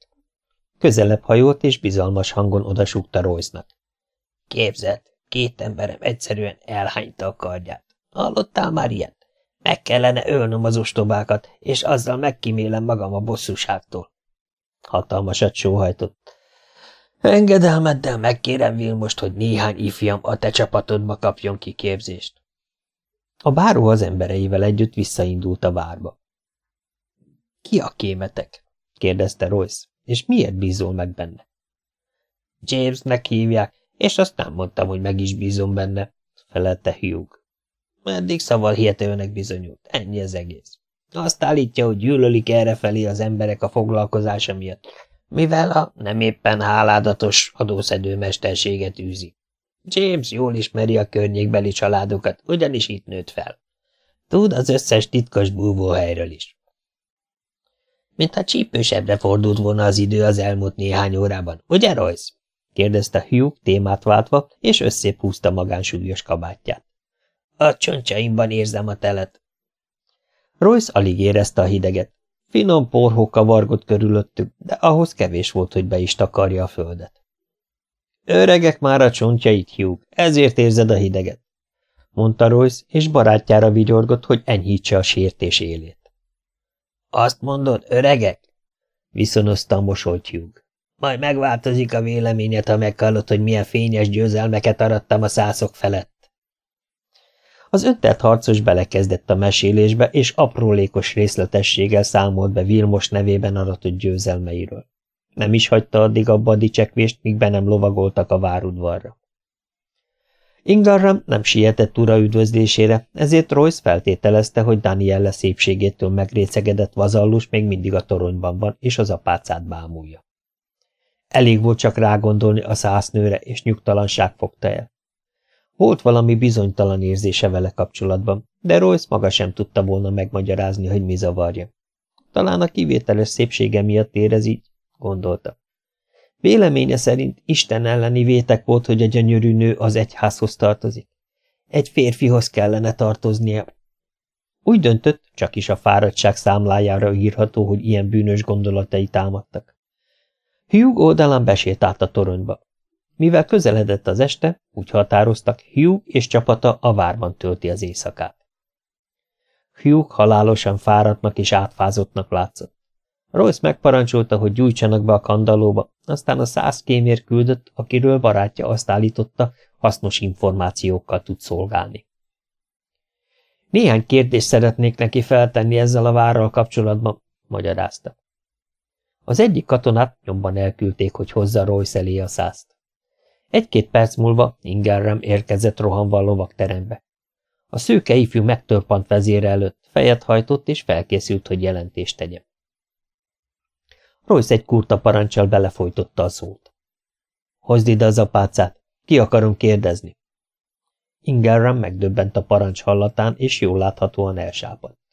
Közelebb hajolt és bizalmas hangon odasúgta Royce-nak. Képzeld, két emberem egyszerűen elhányta a kardját. Hallottál már ilyet? Meg kellene ölnöm az ostobákat, és azzal megkímélem magam a bosszúságtól. Hatalmasat sóhajtott. Engedelmeddel megkérem Vilmost, hogy néhány ifjam a te csapatodba kapjon ki képzést. A báró az embereivel együtt visszaindult a várba. Ki a kémetek? kérdezte Royce. És miért bízol meg benne? Jamesnek hívják, és azt nem mondtam, hogy meg is bízom benne, felelte Hugh. Eddig szaval hihetőnek bizonyult, ennyi az egész. Azt állítja, hogy gyűlölik errefelé az emberek a foglalkozása miatt, mivel a nem éppen háládatos adószedő mesterséget űzi. James jól ismeri a környékbeli családokat, ugyanis itt nőtt fel. Tud az összes titkos búvóhelyről is. Mintha csípősebbre fordult volna az idő az elmúlt néhány órában, ugye, Royce? Kérdezte Hugh témát váltva, és összép húzta magánsúlyos kabátját. A csontjaimban érzem a telet. Royce alig érezte a hideget. Finom porhó kavargott körülöttük, de ahhoz kevés volt, hogy be is takarja a földet. Öregek már a csontjait, Hugh, ezért érzed a hideget, mondta Royce, és barátjára vigyorgott, hogy enyhítse a sértés élét. Azt mondod, öregek? Viszonozta a mosolt Hugh. Majd megváltozik a véleményed, ha meghallod, hogy milyen fényes győzelmeket arattam a szászok felett. Az öntelt harcos belekezdett a mesélésbe, és aprólékos részletességgel számolt be Vilmos nevében aratott győzelmeiről. Nem is hagyta addig abba a dicsekvést, míg be nem lovagoltak a várudvarra. Ingarram nem sietett ura üdvözlésére, ezért Royce feltételezte, hogy Danielle szépségétől megrécegedett vazallus még mindig a toronyban van, és az apácát bámulja. Elég volt csak rágondolni a szásznőre, és nyugtalanság fogta el. Volt valami bizonytalan érzése vele kapcsolatban, de Royce maga sem tudta volna megmagyarázni, hogy mi zavarja. Talán a kivételes szépsége miatt érez így, gondolta. Véleménye szerint Isten elleni vétek volt, hogy a gyönyörű nő az egyházhoz tartozik. Egy férfihoz kellene tartoznia. Úgy döntött, csak is a fáradtság számlájára írható, hogy ilyen bűnös gondolatai támadtak. Hugh oldalán besétált a toronyba. Mivel közeledett az este, úgy határoztak, Hugh és csapata a várban tölti az éjszakát. Hugh halálosan fáradtnak és átfázottnak látszott. Royce megparancsolta, hogy gyújtsanak be a kandalóba, aztán a száz kémér küldött, akiről barátja azt állította, hasznos információkkal tud szolgálni. Néhány kérdést szeretnék neki feltenni ezzel a várral kapcsolatban, magyarázta. Az egyik katonát nyomban elküldték, hogy hozza Royce elé a százt. Egy-két perc múlva Ingerrem érkezett rohanva a lovakterembe. A szőke ifjú megtörpant vezére előtt, fejet hajtott és felkészült, hogy jelentést tegye. Royce egy kurta parancsal belefolytotta a szót. Hozd ide az apácát, ki akarom kérdezni. Ingerram megdöbbent a parancs hallatán, és jól láthatóan elsápadt.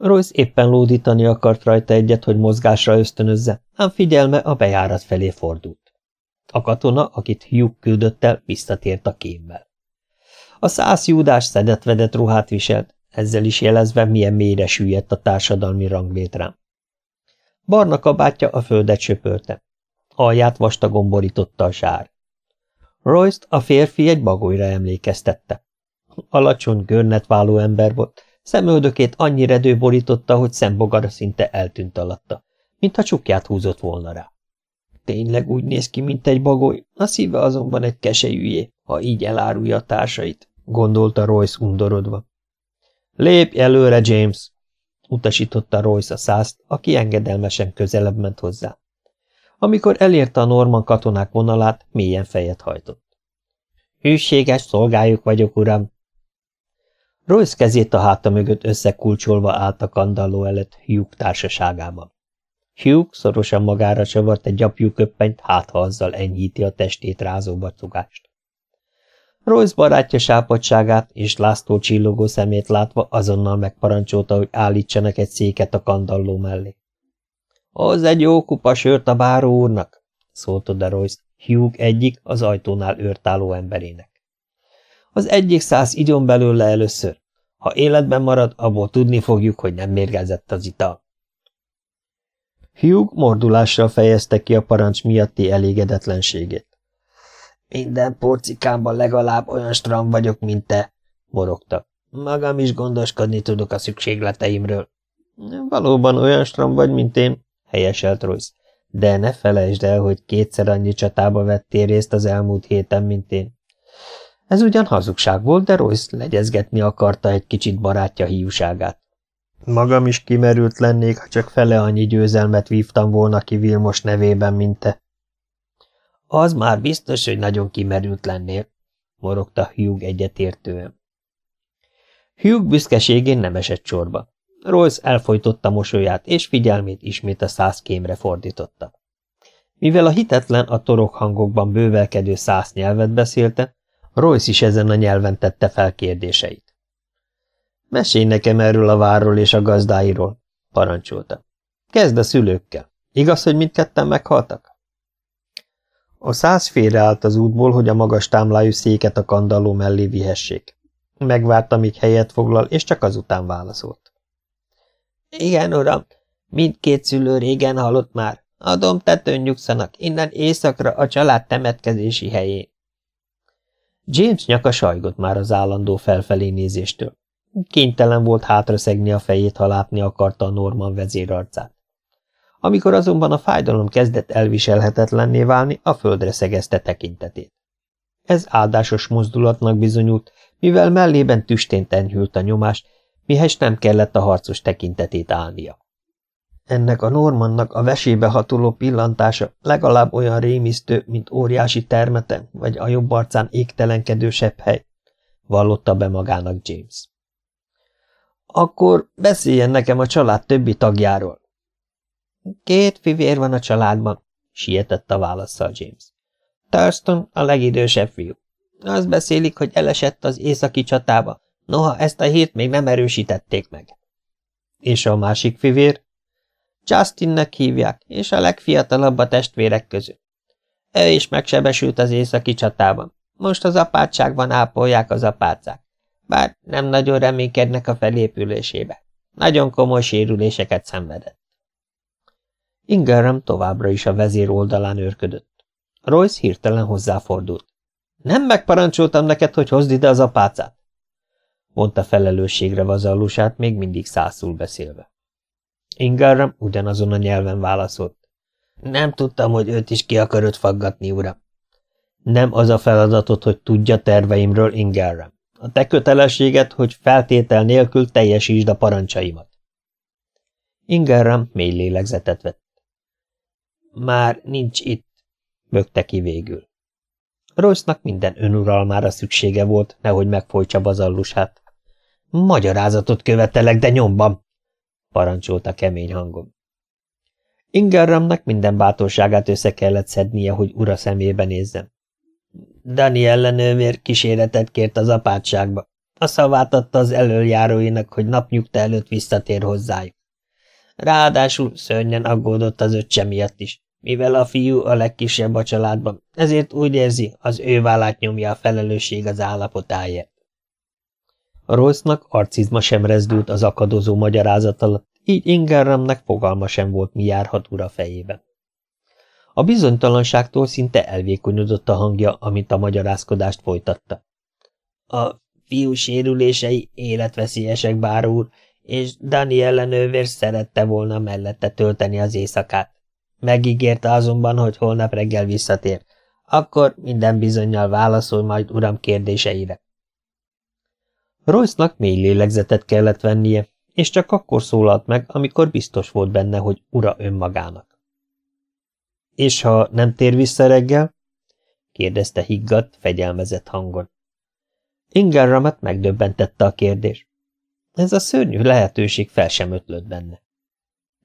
Royce éppen lódítani akart rajta egyet, hogy mozgásra ösztönözze, ám figyelme a bejárat felé fordult. A katona, akit Hugh küldött el, visszatért a kémmel. A száz júdás szedetvedett ruhát viselt, ezzel is jelezve, milyen mélyre süllyedt a társadalmi ranglétrám. Barna kabátja a földet söpörte. Alját vastagon borította a sár. Royce-t a férfi egy bagolyra emlékeztette. Alacsony, görnetváló ember volt, szemöldökét annyi redő borította, hogy szembogara szinte eltűnt alatta, mintha csukját húzott volna rá. Tényleg úgy néz ki, mint egy bagoly, a szíve azonban egy keselyűjé, ha így elárulja a társait, gondolta Royce undorodva. Lépj előre, James! utasította Royce a szászt, aki engedelmesen közelebb ment hozzá. Amikor elérte a norman katonák vonalát, mélyen fejet hajtott. Hűséges szolgájuk vagyok, uram! Royce kezét a háta mögött összekulcsolva állt a kandalló előtt Hugh társaságában. Hugh szorosan magára csavart egy gyapjú köppenyt, hát ha azzal enyhíti a testét rázó bacugást. Royce barátja sápadságát és László csillogó szemét látva azonnal megparancsolta, hogy állítsanak egy széket a kandalló mellé. – Az egy jó kupa sört a báró úrnak! – szólt oda Royce, Hugh egyik az ajtónál őrtáló emberének. Az egyik száz igyon belőle először. Ha életben marad, abból tudni fogjuk, hogy nem mérgezett az ital. Hugh mordulással fejezte ki a parancs miatti elégedetlenségét. Minden porcikámban legalább olyan stram vagyok, mint te, morogta. Magam is gondoskodni tudok a szükségleteimről. Valóban olyan stram vagy, mint én, helyeselt Royce. De ne felejtsd el, hogy kétszer annyi csatába vettél részt az elmúlt héten, mint én. Ez ugyan hazugság volt, de Royce legyezgetni akarta egy kicsit barátja hiúságát. Magam is kimerült lennék, ha csak fele annyi győzelmet vívtam volna ki Vilmos nevében, mint te. Az már biztos, hogy nagyon kimerült lennél, morogta Hugh egyetértően. Hugh büszkeségén nem esett sorba. Royce elfolytotta mosolyát, és figyelmét ismét a száz kémre fordította. Mivel a hitetlen a torok hangokban bővelkedő száz nyelvet beszélte, Royce is ezen a nyelven tette fel kérdéseit. Mesélj nekem erről a várról és a gazdáiról, parancsolta. Kezd a szülőkkel. Igaz, hogy mindketten meghaltak? A száz félreállt az útból, hogy a magas támlájú széket a kandalló mellé vihessék. Megvárta, míg helyet foglal, és csak azután válaszolt. Igen, uram, mindkét szülő régen halott már. A tetőn nyugszanak, innen éjszakra a család temetkezési helyén. James nyaka sajgott már az állandó felfelé nézéstől. Kénytelen volt hátraszegni a fejét, ha látni akarta a Norman vezérarcát. Amikor azonban a fájdalom kezdett elviselhetetlenné válni, a földre szegezte tekintetét. Ez áldásos mozdulatnak bizonyult, mivel mellében tüstént enyhült a nyomás, mihez nem kellett a harcos tekintetét állnia. Ennek a Normannak a vesébe hatoló pillantása legalább olyan rémisztő, mint óriási termeten, vagy a jobb arcán égtelenkedő hely, vallotta be magának James. Akkor beszéljen nekem a család többi tagjáról. Két fivér van a családban, sietett a válaszsal James. Thurston a legidősebb fiú. Azt beszélik, hogy elesett az északi csatába, noha ezt a hírt még nem erősítették meg. És a másik fivér? Justinnek hívják, és a legfiatalabb a testvérek közül. Ő is megsebesült az északi csatában. Most az apátságban ápolják az apácák, bár nem nagyon reménykednek a felépülésébe. Nagyon komoly sérüléseket szenvedett. Ingram továbbra is a vezér oldalán őrködött. Royce hirtelen hozzáfordult. Nem megparancsoltam neked, hogy hozd ide az apácát? mondta felelősségre vazallusát, még mindig szászul beszélve. Ingram ugyanazon a nyelven válaszolt. Nem tudtam, hogy őt is ki akarod faggatni, uram. Nem az a feladatod, hogy tudja terveimről, Ingram. A te kötelességed, hogy feltétel nélkül teljesítsd a parancsaimat. Ingram mély lélegzetet vett. Már nincs itt, bökte ki végül. Royce-nak minden önuralmára szüksége volt, nehogy megfojtsa bazallusát. Magyarázatot követelek, de nyomban, parancsolta kemény hangon. Ingerramnak minden bátorságát össze kellett szednie, hogy ura szemébe nézzem. Dani ellenővér kíséretet kért az apátságba. A szavát adta az elöljáróinak, hogy napnyugta előtt visszatér hozzájuk. Ráadásul szörnyen aggódott az öccse miatt is, mivel a fiú a legkisebb a családban, ezért úgy érzi, az ő vállát nyomja a felelősség az állapotáért. A rossznak arcizma sem rezdült az akadozó magyarázat alatt, így Ingerramnek fogalma sem volt, mi járhat ura fejében. A bizonytalanságtól szinte elvékonyodott a hangja, amit a magyarázkodást folytatta. A fiú sérülései életveszélyesek, bár úr, és Dani ellenővér szerette volna mellette tölteni az éjszakát. Megígérte azonban, hogy holnap reggel visszatér. Akkor minden bizonyal válaszol majd uram kérdéseire. Royce-nak mély lélegzetet kellett vennie, és csak akkor szólalt meg, amikor biztos volt benne, hogy ura önmagának. És ha nem tér vissza reggel? kérdezte higgadt, fegyelmezett hangon. Ingerramet megdöbbentette a kérdés. Ez a szörnyű lehetőség fel sem ötlött benne.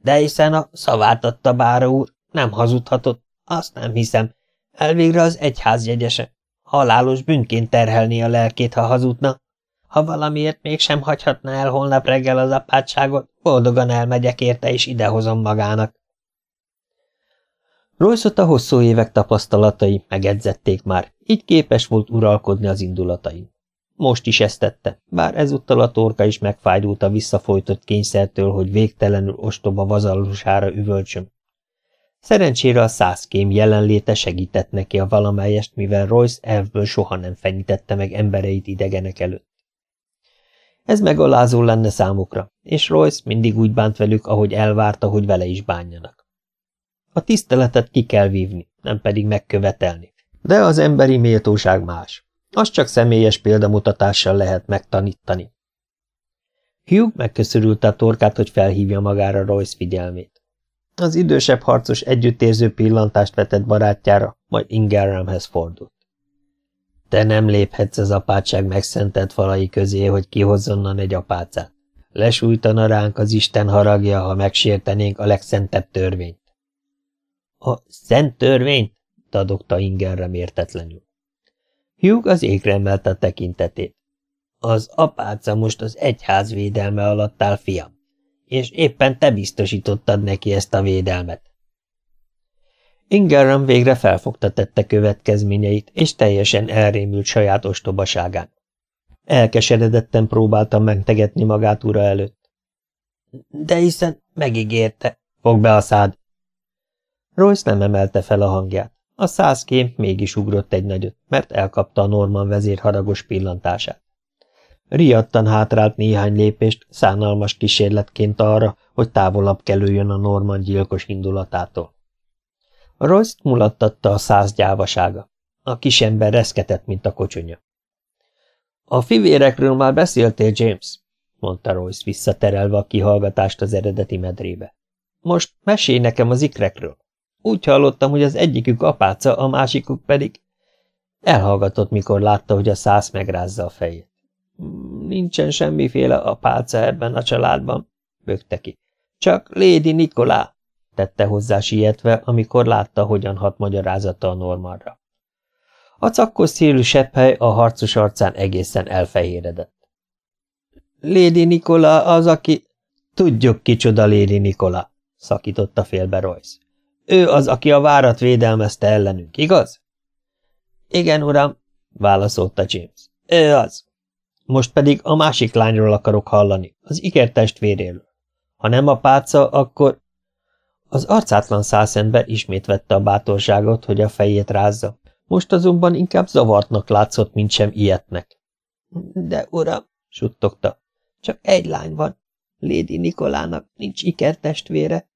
De hiszen a szavát adta bára úr, nem hazudhatott, azt nem hiszem. Elvégre az egyház jegyese. Halálos bűnként terhelni a lelkét, ha hazudna. Ha valamiért mégsem hagyhatna el holnap reggel az apátságot, boldogan elmegyek érte és idehozom magának. royce a hosszú évek tapasztalatai megedzették már, így képes volt uralkodni az indulatain. Most is ezt tette, bár ezúttal a torka is megfájdult a visszafolytott kényszertől, hogy végtelenül ostoba vazallusára üvölcsöm. Szerencsére a százkém jelenléte segített neki a valamelyest, mivel Royce elvből soha nem fenyítette meg embereit idegenek előtt. Ez megalázó lenne számukra, és Royce mindig úgy bánt velük, ahogy elvárta, hogy vele is bánjanak. A tiszteletet ki kell vívni, nem pedig megkövetelni, de az emberi méltóság más. Azt csak személyes példamutatással lehet megtanítani. Hugh megköszörülte a torkát, hogy felhívja magára Royce figyelmét. Az idősebb harcos együttérző pillantást vetett barátjára, majd Ingerramhez fordult. Te nem léphetsz az apátság megszentelt falai közé, hogy kihozzonnan egy apácát. Lesújtana ránk az Isten haragja, ha megsértenénk a legszentebb törvényt. A szent törvényt? dadogta Ingerrem értetlenül. Hugh az égre emelte a tekintetét. Az apáca most az egyház védelme alatt áll, fiam, és éppen te biztosítottad neki ezt a védelmet. Ingerram végre felfogta tette következményeit, és teljesen elrémült saját ostobaságán. Elkeseredetten próbáltam megtegetni magát ura előtt. De hiszen megígérte. Fog be a szád. Royce nem emelte fel a hangját. A száz kém mégis ugrott egy nagyot, mert elkapta a Norman vezér haragos pillantását. Riadtan hátrált néhány lépést, szánalmas kísérletként arra, hogy távolabb kerüljön a Norman gyilkos indulatától. Royce mulattatta a száz gyávasága. A kisember reszketett, mint a kocsonya. A fivérekről már beszéltél, James, mondta Royce visszaterelve a kihallgatást az eredeti medrébe. Most mesélj nekem az ikrekről. Úgy hallottam, hogy az egyikük apáca, a másikuk pedig... Elhallgatott, mikor látta, hogy a száz megrázza a fejét. Nincsen semmiféle apáca ebben a családban, bökte ki. Csak Lady Nikolá, tette hozzá sietve, amikor látta, hogyan hat magyarázata a Normanra. A cakkos szélű sepphely a harcos arcán egészen elfehéredett. Lady Nikola az, aki... Tudjuk, kicsoda Lady Nikola, szakította félbe Royce. Ő az, aki a várat védelmezte ellenünk, igaz? Igen, uram, válaszolta James. Ő az. Most pedig a másik lányról akarok hallani, az ikertestvéréről. Ha nem a páca, akkor... Az arcátlan százember ismét vette a bátorságot, hogy a fejét rázza. Most azonban inkább zavartnak látszott, mint sem ilyetnek. De, uram, suttogta, csak egy lány van. Lady Nikolának nincs ikertestvére.